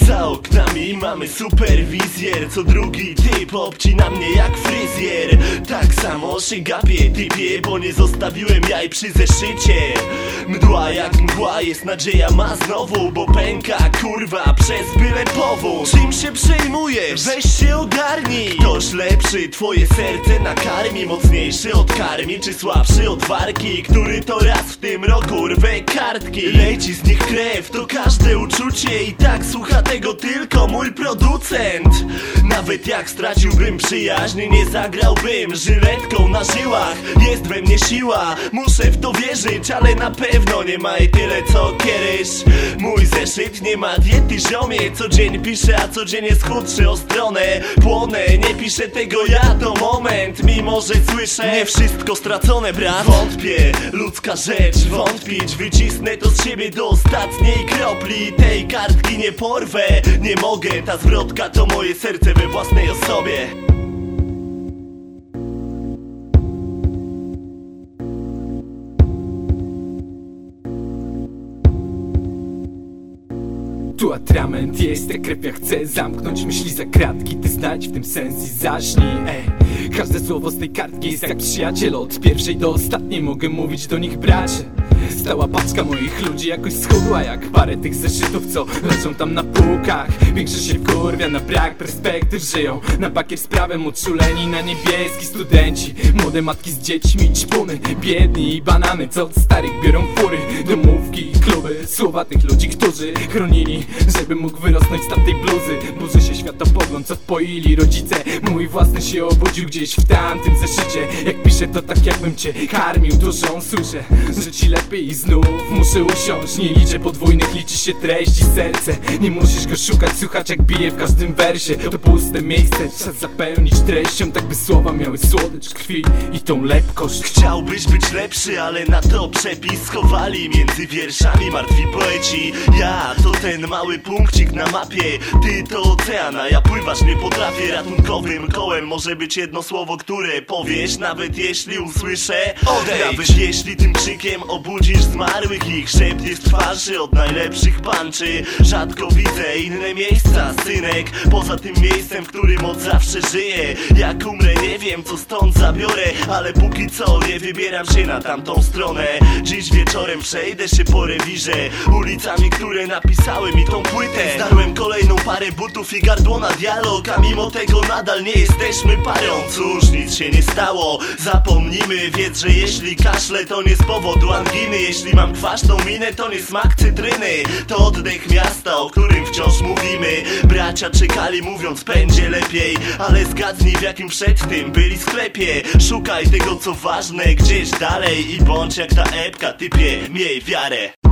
Za oknami mamy superwizjer. Co drugi typ obcina mnie jak fryzjer. Tak samo się gapię typie Bo nie zostawiłem jaj przy zeszycie. Mdła jak mgła jest nadzieja ma znowu Bo pęka kurwa przez byle powód. Czym się przejmujesz? Weź się ogarnij. Ktoś lepszy twoje serce nakarmi Mocniejszy od karmi czy słabszy od warki Który to raz w tym roku rwę kartki. Leci z nich krew to każde uczucie I tak słucha tego tylko mój producent. Nawet jak straciłbym przyjaźń Nie zagrałbym żyletką na żyłach. Jest we mnie siła Muszę w to wierzyć, ale na pewno nie ma jej tyle co kiedyś. Mój zeszyt nie ma diety ziomie. Co dzień piszę, a codziennie schudszy o stronę. Płonę, nie piszę tego ja, to moment. Mimo, że słyszę Nie wszystko stracone, brat. Wątpię, ludzka rzecz, wątpić. Wycisnę to z siebie do ostatniej kropli. Tej kartki nie porwę, nie mogę Ta zwrotka to moje serce we własnej osobie. Tu atrament jest, jak krew ja chcę zamknąć myśli za kratki Ty znajdź w tym sens i zaśnij, ej. Każde słowo z tej kartki jest jak przyjaciel Od pierwszej do ostatniej mogę mówić do nich bracie Stała paczka moich ludzi jakoś schudła Jak parę tych zeszytów, co leżą tam na półkach. Większość się wkurwia na brak perspektyw Żyją na bakier z prawem uczuleni na niebieski studenci. Młode matki z dziećmi, ćpuny, biedni i banany Co od starych biorą fury, domówki, kluby Słowa tych ludzi, którzy chronili Żeby mógł wyrosnąć z tamtej bluzy. Burzy się światopogląd, co wpoili rodzice. Mój własny się obudził gdzieś w tamtym zeszycie. Jak piszę to tak jakbym cię karmił duszą. Słyszę, że ci lepiej i znów muszę usiąść. Nie liczę podwójnych, liczy się treść i serce. Nie musisz go szukać, słuchać jak bije w każdym wersie. To puste miejsce, czas zapełnić treścią. Tak by słowa miały słodycz krwi i tą lepkość. Chciałbyś być lepszy, ale na to przepis schowali Między wierszami martwi poeci. Ja to ten mały punkcik na mapie. Ty to oceana, ja pływać nie potrafię. Ratunkowym kołem może być jedno słowo, które powiesz Nawet jeśli usłyszę. Odejdź. Nawet jeśli tym krzykiem obudzisz zmarłych Ich szept jest twarzy od najlepszych panczy. Rzadko widzę inne miejsca, synek Poza tym miejscem, w którym od zawsze żyję. Jak umrę nie wiem co stąd zabiorę Ale póki co nie wybieram się na tamtą stronę. Dziś wieczorem przejdę się po rewirze Ulicami, które napisały mi tą płytę. Zdarłem kolejną parę butów i gardło na dialog A mimo tego nadal nie jesteśmy parą Cóż, nic się nie stało. Zapomnijmy, wiedz, że jeśli kaszlę to nie z powodu anginy. Jeśli mam kwaśną minę to nie smak cytryny. To oddech miasta, o którym wciąż mówimy. Bracia czekali mówiąc będzie lepiej Ale zgadnij w jakim przed tym byli sklepie. Szukaj tego co ważne gdzieś dalej I bądź jak ta epka typie, miej wiarę